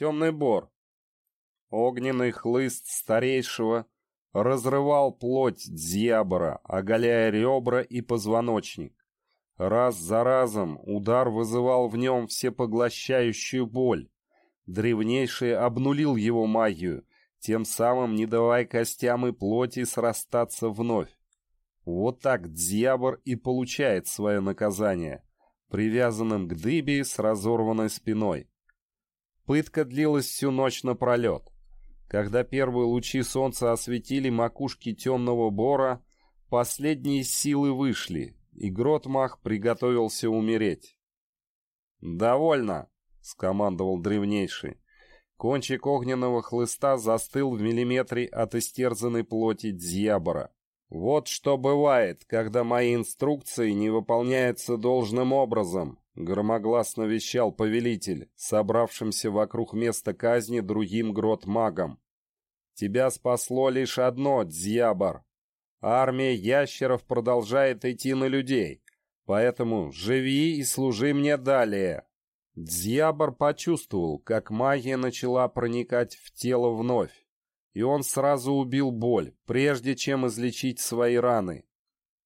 темный бор. Огненный хлыст старейшего разрывал плоть дьябора, оголяя ребра и позвоночник. Раз за разом удар вызывал в нем всепоглощающую боль. Древнейший обнулил его магию, тем самым не давая костям и плоти срастаться вновь. Вот так дьябор и получает свое наказание, привязанным к дыбе с разорванной спиной. Пытка длилась всю ночь напролет. Когда первые лучи солнца осветили макушки темного бора, последние силы вышли, и Гротмах приготовился умереть. «Довольно!» — скомандовал древнейший. Кончик огненного хлыста застыл в миллиметре от истерзанной плоти Дьябора. «Вот что бывает, когда мои инструкции не выполняются должным образом», — громогласно вещал повелитель, собравшимся вокруг места казни другим грот-магом. «Тебя спасло лишь одно, Дзьябор. Армия ящеров продолжает идти на людей, поэтому живи и служи мне далее». Дзьябор почувствовал, как магия начала проникать в тело вновь, и он сразу убил боль, прежде чем излечить свои раны.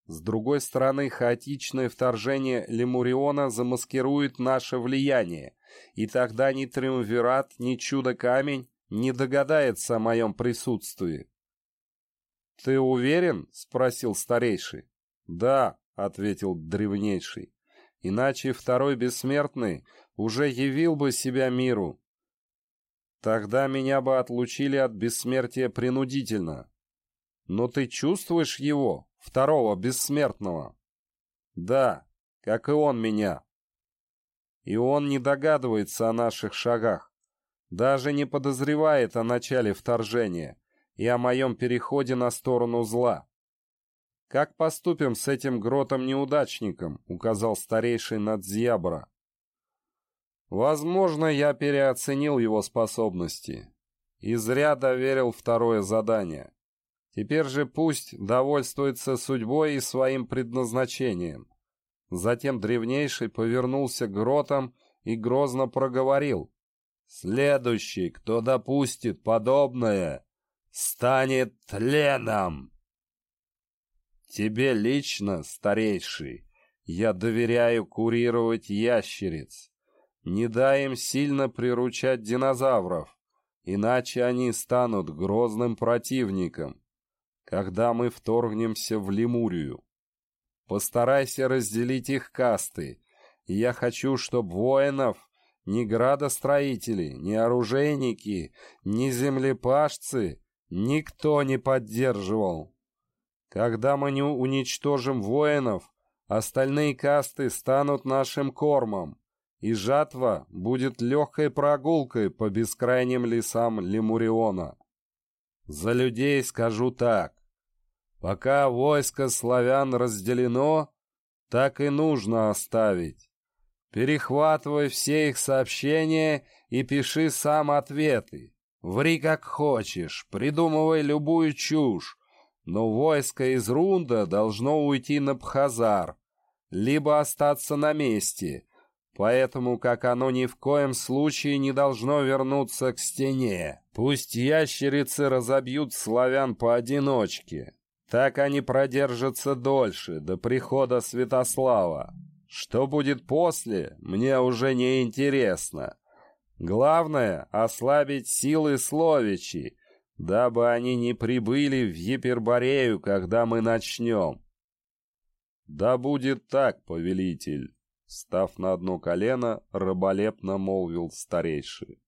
С другой стороны, хаотичное вторжение Лемуриона замаскирует наше влияние, и тогда ни Триумвират, ни Чудо-Камень не догадается о моем присутствии. «Ты уверен?» — спросил старейший. «Да», — ответил древнейший. «Иначе второй бессмертный уже явил бы себя миру. Тогда меня бы отлучили от бессмертия принудительно. Но ты чувствуешь его, второго бессмертного?» «Да, как и он меня». И он не догадывается о наших шагах, даже не подозревает о начале вторжения и о моем переходе на сторону зла. «Как поступим с этим гротом-неудачником?» — указал старейший Надзьябра. «Возможно, я переоценил его способности и зря доверил второе задание. Теперь же пусть довольствуется судьбой и своим предназначением». Затем древнейший повернулся к гротам и грозно проговорил. «Следующий, кто допустит подобное, станет тленом. Тебе лично, старейший, я доверяю курировать ящериц. Не дай им сильно приручать динозавров, иначе они станут грозным противником, когда мы вторгнемся в Лемурию. Постарайся разделить их касты. Я хочу, чтобы воинов ни градостроители, ни оружейники, ни землепашцы никто не поддерживал. Когда мы не уничтожим воинов, остальные касты станут нашим кормом, и жатва будет легкой прогулкой по бескрайним лесам Лемуриона. За людей скажу так. Пока войско славян разделено, так и нужно оставить. Перехватывай все их сообщения и пиши сам ответы. Ври как хочешь, придумывай любую чушь, но войско из Рунда должно уйти на Пхазар, либо остаться на месте, поэтому как оно ни в коем случае не должно вернуться к стене. Пусть ящерицы разобьют славян поодиночке, так они продержатся дольше, до прихода Святослава. Что будет после, мне уже не интересно. Главное — ослабить силы Словичи, дабы они не прибыли в Еперборею, когда мы начнем. «Да будет так, повелитель!» Став на одно колено, раболепно молвил старейший.